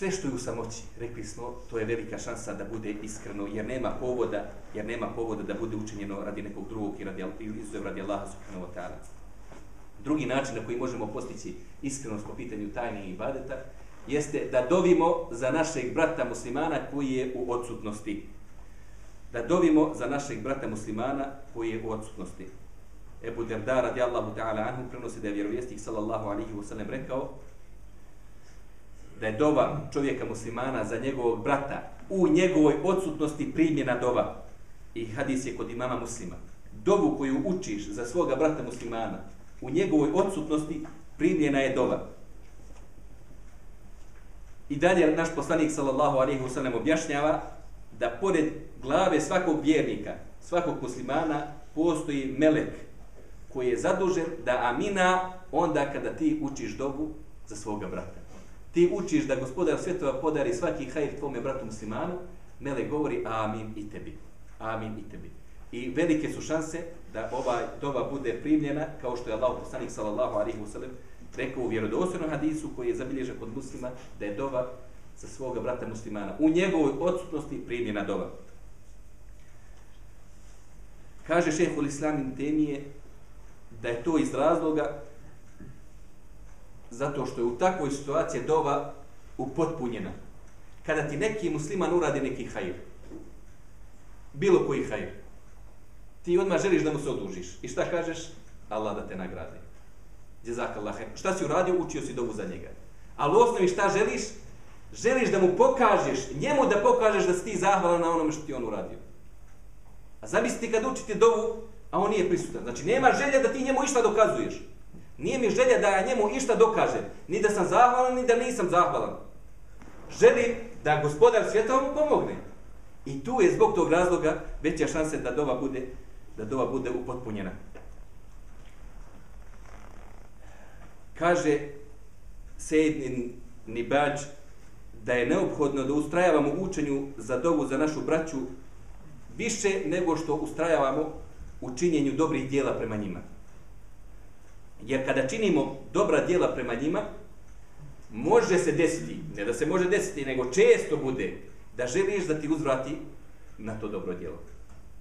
Sve što je u samoći, rekli smo, to je velika šansa da bude iskreno, jer nema povoda, jer nema povoda da bude učinjeno radi nekog drugog i radi, ili izuzev radi Allaha subhanahu wa ta'ala. Drugi način na koji možemo postići iskrenost po pitanju tajnih ibadeta jeste da dovimo za našeg brata muslimana koji je u odsutnosti da dovimo za našeg brata muslimana koji je u odsutnosti. Ebu Derda radijallahu ta'ala anhu prenosi da je vjerovjesnik sallallahu alihi wasallam rekao da je dova čovjeka muslimana za njegovog brata u njegovoj odsutnosti primjena dova. I hadis je kod imama muslima. Dovu koju učiš za svoga brata muslimana u njegovoj odsutnosti primjena je dova. I dalje naš poslanik sallallahu alaihi wasallam objašnjava da pored glave svakog vjernika, svakog muslimana, postoji melek koji je zadužen da amina onda kada ti učiš dobu za svoga brata. Ti učiš da gospodar svjetova podari svaki hajr tvome bratu muslimanu, mele govori amin i tebi. Amin i tebi. I velike su šanse da ova dova bude primljena, kao što je Allah poslanik sallallahu alaihi wasallam rekao u vjerodostojnom hadisu koji je zabilježen kod muslima, da je dova za svoga brata muslimana. U njegovoj odsutnosti primljena dova. Kaže šehol islamin temije da je to iz razloga zato što je u takvoj situaciji dova upotpunjena. Kada ti neki musliman uradi neki hajr, bilo koji hajr, ti odmah želiš da mu se odužiš. I šta kažeš? Allah da te nagradi. Jezak Allah. Šta si uradio? Učio si dovu za njega. Ali u osnovi šta želiš? Želiš da mu pokažeš, njemu da pokažeš da si ti zahvalan na onome što ti on uradio. A zamislite kad učite dovu, a on nije prisutan. Znači, nema želja da ti njemu išta dokazuješ. Nije mi želja da ja njemu išta dokažem. Ni da sam zahvalan, ni da nisam zahvalan. Želim da gospodar svijeta mu pomogne. I tu je zbog tog razloga veća šanse da dova bude da dova bude upotpunjena. Kaže Sejdin Nibađ da je neophodno da ustrajavamo u učenju za dovu za našu braću više nego što ustrajavamo u činjenju dobrih dijela prema njima. Jer kada činimo dobra dijela prema njima, može se desiti, ne da se može desiti, nego često bude da želiš da ti uzvrati na to dobro djelo.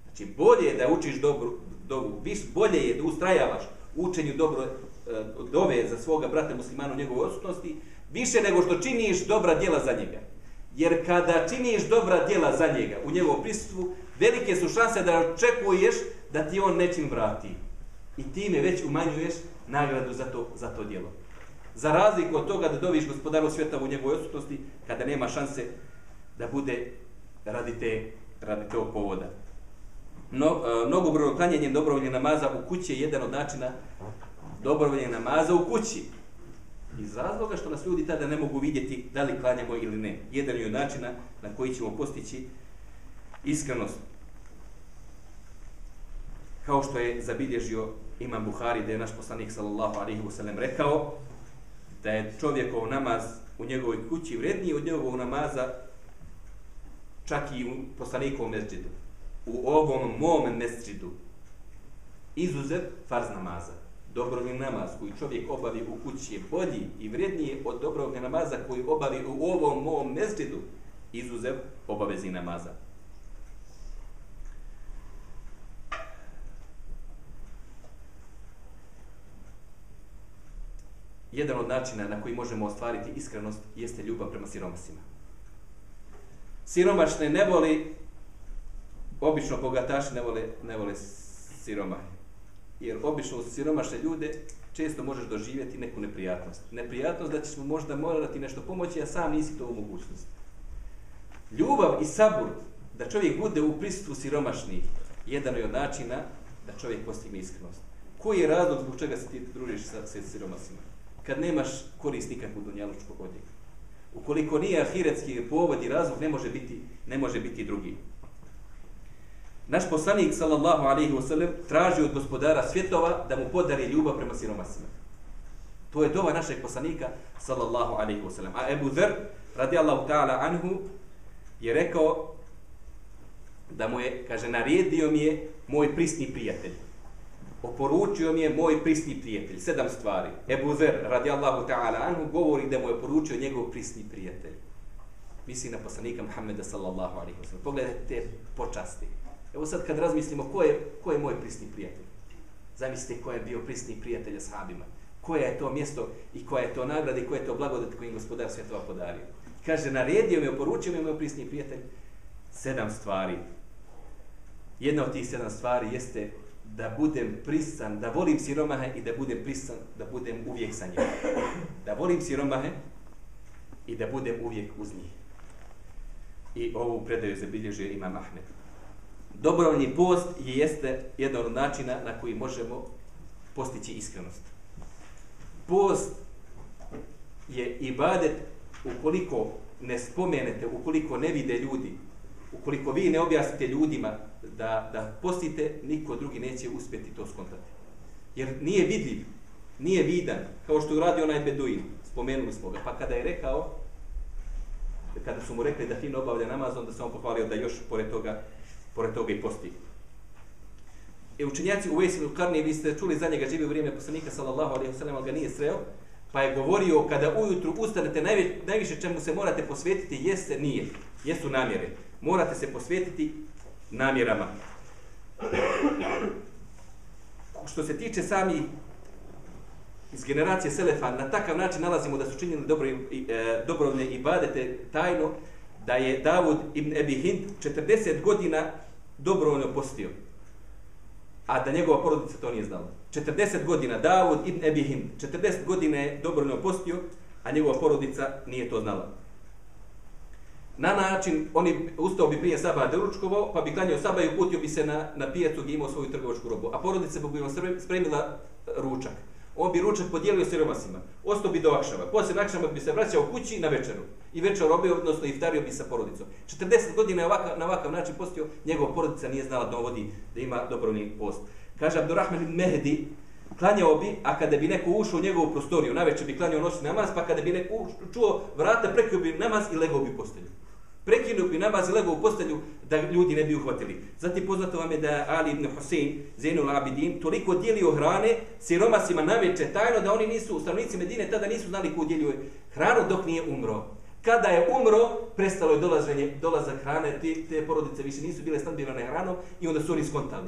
Znači, bolje je da učiš dobro, dovu, viš, bolje je da ustrajavaš učenju dobro, eh, e, dove za svoga brata muslimana u njegovoj odsutnosti, više nego što činiš dobra djela za njega. Jer kada činiš dobra djela za njega u njegovom prisutstvu, velike su šanse da očekuješ da ti on nečim vrati. I time već umanjuješ nagradu za to, za to djelo. Za razliku od toga da doviš gospodaru svijeta u njegovoj odsutnosti, kada nema šanse da bude radi, te, radi tog povoda. No, e, mnogobrojno mnogo broj namaza u kući je jedan od načina dobrovoljnog namaza u kući. Iz razloga što nas ljudi tada ne mogu vidjeti da li klanjamo ili ne. Jedan je od načina na koji ćemo postići iskrenost. Kao što je zabilježio Imam Buhari da je naš poslanik sallallahu alaihi wa sallam rekao da je čovjekov namaz u njegovoj kući vredniji od njegovog namaza čak i u poslanikovom mesdžidu. U ovom mom mesdžidu izuzev farz namaza. Dobrovni namaz koji čovjek obavi u kući je bolji i vredniji od dobrovnog namaza koji obavi u ovom mom mesdžidu izuzev obavezi namaza. Jedan od načina na koji možemo ostvariti iskrenost jeste ljubav prema siromasima. Siromašne ne voli, obično bogataši ne vole, ne vole siromahe. Jer obično u siromašne ljude često možeš doživjeti neku neprijatnost. Neprijatnost da ćeš mu možda morati nešto pomoći, a sam nisi to u mogućnosti. Ljubav i sabur da čovjek bude u prisutvu siromašnih jedan je od načina da čovjek postigne iskrenost. Koji je razlog zbog čega se ti družiš sa, sa siromasima? Kad nemaš korist nikakvu dunjalučkog odjeka. Ukoliko nije ahiretski povod i razlog, ne može biti, ne može biti drugi. Naš poslanik, sallallahu alaihi wa sallam, traži od gospodara svjetova da mu podari ljubav prema siromasima. To je dova našeg poslanika, sallallahu alaihi wa sallam. A Ebu Zer, radijallahu ta'ala anhu, je rekao da mu je, kaže, naredio mi je moj prisni prijatelj oporučio mi je moj prisni prijatelj. Sedam stvari. Ebu Zer, radijallahu ta'ala anhu, govori da mu je poručio njegov prisni prijatelj. Misli na poslanika Muhammeda sallallahu alaihi wa sallam. Pogledajte te počasti. Evo sad kad razmislimo ko je, ko je moj prisni prijatelj. Zamislite ko je bio prisni prijatelj ashabima. Koje je to mjesto i koja je to nagrada i koja je to blagodat koji im gospodar svjetova podario. Kaže, naredio mi, oporučio mi moj prisni prijatelj sedam stvari. Jedna od tih sedam stvari jeste da budem prisan, da volim siromahe i da budem prisan, da budem uvijek sa njim. Da volim siromahe i da budem uvijek uz njih. I ovu predaju zabilježio Imam Ahmed. Dobrovoljni post je jeste jedan od načina na koji možemo postići iskrenost. Post je ibadet ukoliko ne spomenete, ukoliko ne vide ljudi, ukoliko vi ne objasnite ljudima da, da postite, niko drugi neće uspjeti to skontati. Jer nije vidljiv, nije vidan, kao što je uradio onaj Beduin, spomenuli smo ga. Pa kada je rekao, kada su mu rekli da fino obavlja namaz, onda se on pohvalio da još pored toga, pored toga i posti. E učenjaci u Vesilu Karni, vi ste čuli za njega živi u vrijeme poslanika, sallallahu alaihi wasallam, ali ga nije sreo, pa je govorio kada ujutru ustanete, najviše, najviše čemu se morate posvetiti, jeste, nije, jesu namjere. Morate se posvetiti namjerama. Što se tiče sami iz generacije Selefa, na takav način nalazimo da su činjeni dobro, e, dobrovne ibadete tajno, da je Davud ibn Ebi Hind 40 godina dobrovoljno postio, a da njegova porodica to nije znala. 40 godina Davud ibn Ebi Hind, 40 godina je dobrovoljno postio, a njegova porodica nije to znala na način, oni ustao bi prije saba deručkovo, pa bi klanjao saba i uputio bi se na, na pijetu gdje imao svoju trgovačku robu. A porodica bi mu spremila e, ručak. On bi ručak podijelio siromasima. Ostao bi do akšava. Poslije akšava bi se vraćao kući na večeru. I večer robio, odnosno iftario bi sa porodicom. 40 godina je ovakav, na ovakav način postio, njegova porodica nije znala da vodi, da ima dobrovni post. Kaže Abdurrahman Mehdi, klanjao bi, a kada bi neko ušao u njegovu prostoriju, na večer bi klanjao noćni namaz, pa kada bi neko čuo vrata, prekio bi namaz i legao bi postelju prekinu bi namaz i legao u postelju da ljudi ne bi uhvatili. Zatim poznato vam je da Ali ibn Husein, Zainul Abidin, toliko dijelio hrane siromasima naveče tajno da oni nisu, stanovnici Medine tada nisu znali ko dijelio hranu dok nije umro. Kada je umro, prestalo je dolaženje, dolazak hrane, te, te porodice više nisu bile standbirane hranom i onda su oni skontali.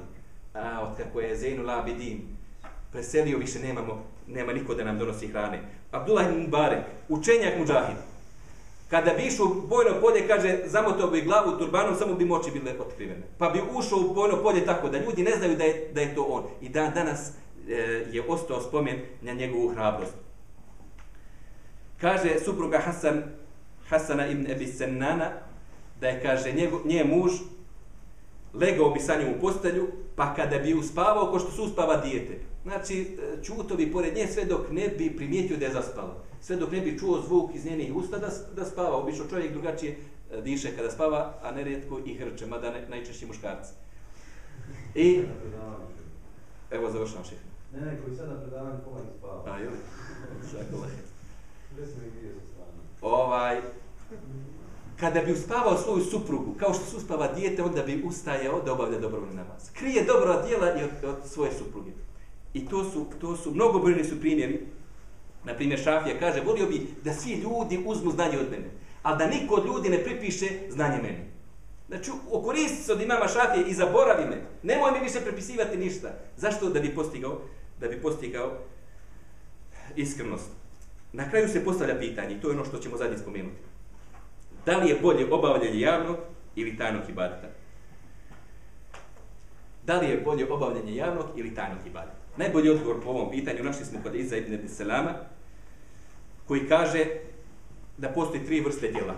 A od kako je Zainul Abidin preselio, više nemamo, nema niko da nam donosi hrane. Abdullah ibn Barek, učenjak muđahid, Kada bi išao u bojno polje, kaže, zamotao bi glavu turbanom, samo bi moći bile otkrivene. Pa bi ušao u bojno polje tako da ljudi ne znaju da je, da je to on. I dan danas e, je ostao spomen na njegovu hrabrost. Kaže supruga Hasan, Hasana ibn Ebi Sennana, da je, kaže, njego, nje muž legao bi sa njom u postelju, pa kada bi uspavao, ko što su uspava dijete. Znači, e, čuto bi pored nje sve dok ne bi primijetio da je zaspala sve dok ne bi čuo zvuk iz njenih usta da, da spava. Obično čovjek drugačije e, diše kada spava, a nerijetko i hrče, mada ne, najčešće muškarci. I... Evo završavam šehr. Ne, ne, koji sada predavan pola spava. A joj, šako Ovaj, kada bi uspavao svoju suprugu, kao što se uspava dijete, onda bi ustajao da obavlja dobrovoljni namaz. Krije dobra djela i od, od svoje supruge. I to su, to su, mnogobrojni su primjeri. Na primjer, Šafija kaže, volio bi da svi ljudi uzmu znanje od mene, ali da niko od ljudi ne pripiše znanje meni. Znači, okoristi se od imama Šafije i zaboravi me. Nemoj mi više prepisivati ništa. Zašto? Da bi postigao, da bi postigao iskrenost. Na kraju se postavlja pitanje, to je ono što ćemo zadnje spomenuti. Da li je bolje obavljanje javnog ili tajnog ibadeta? Da li je bolje obavljanje javnog ili tajnog ibadeta? Najbolji odgovor po ovom pitanju našli smo kod Iza ibn Selama, koji kaže da postoji tri vrste djela.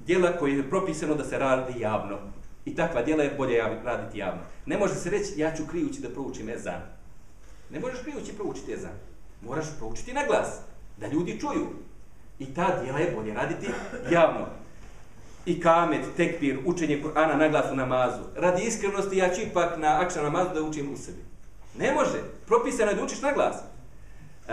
Djela koje je propisano da se radi javno. I takva djela je bolje raditi javno. Ne može se reći, ja ću krijući da proučim ezan. Ne možeš krijući proučiti ezan. Moraš proučiti na glas, da ljudi čuju. I ta djela je bolje raditi javno. I kamet, tekbir, učenje Kur'ana na glasu namazu. Radi iskrenosti, ja ću ipak na akšan namazu da učim u sebi. Ne može. Propisano je da učiš na glas. E,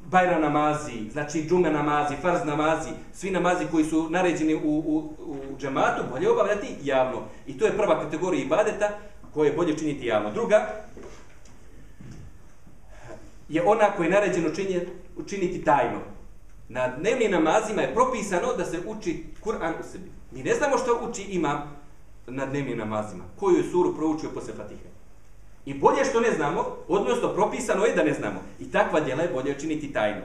bajra namazi, znači džume namazi, farz namazi, svi namazi koji su naređeni u, u, u džematu, bolje obavljati javno. I to je prva kategorija ibadeta koje je bolje činiti javno. Druga je ona koja je naređeno učiniti tajno. Na dnevnim namazima je propisano da se uči Kur'an u sebi. Mi ne znamo što uči imam na dnevnim namazima. Koju je suru proučio posle Fatihe. I bolje što ne znamo, odnosno propisano je da ne znamo. I takva djela je bolje učiniti tajno.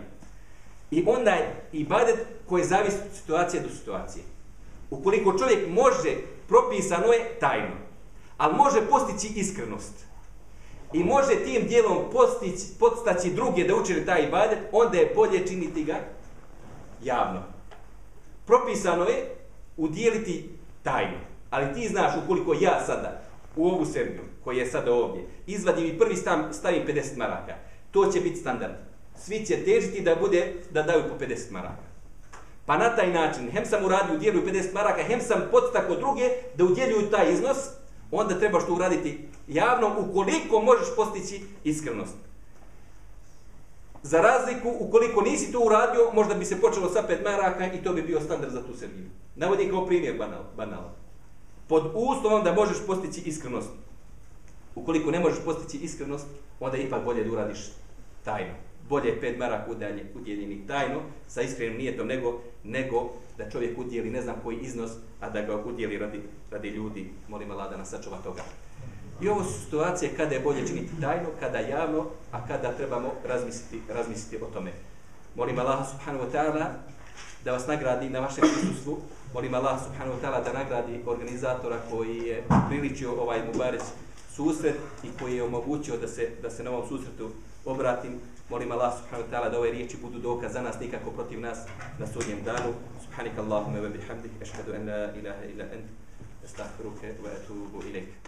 I onda je ibadet koji zavisi od situacije do situacije. Ukoliko čovjek može, propisano je tajno. Ali može postići iskrenost. I može tim dijelom postići, podstaći druge da učine taj ibadet, onda je bolje činiti ga javno. Propisano je udjeliti tajno. Ali ti znaš ukoliko ja sada u ovu sedmiju koji je sada ovdje, izvadim i prvi stan, stavim 50 maraka, to će biti standard. Svi će težiti da bude da daju po 50 maraka. Pa na taj način, hem sam uradio udjeljuju 50 maraka, hem sam podstako druge da udjeljuju taj iznos, onda trebaš to uraditi javno ukoliko možeš postići iskrenost. Za razliku, ukoliko nisi to uradio, možda bi se počelo sa 5 maraka i to bi bio standard za tu Srbiju. Navodim kao primjer banal, banal. Pod uslovom da možeš postići iskrenost. Ukoliko ne možeš postići iskrenost, onda ipak bolje da uradiš tajno. Bolje je pet maraka udjeljeni tajno sa iskrenim nijetom nego, nego da čovjek udjeli ne znam koji iznos, a da ga udjeli radi, radi ljudi. Molim Allah da nas sačuva toga. I ovo su situacije kada je bolje činiti tajno, kada javno, a kada trebamo razmisliti, razmisliti o tome. Molim Allah subhanahu wa ta'ala da vas nagradi na vašem prisustvu. Molim Allah subhanahu wa ta'ala da nagradi organizatora koji je priličio ovaj Mubarec susret i koji je omogućio da se, da se na ovom susretu obratim. Molim Allah subhanahu wa ta'ala da ove riječi budu dokaz za nas, nikako protiv nas na sudnjem danu. Subhanika Allahume wa bihamdik, ešhedu an la ilaha illa ant, astaghfiruka wa atubu ilaik.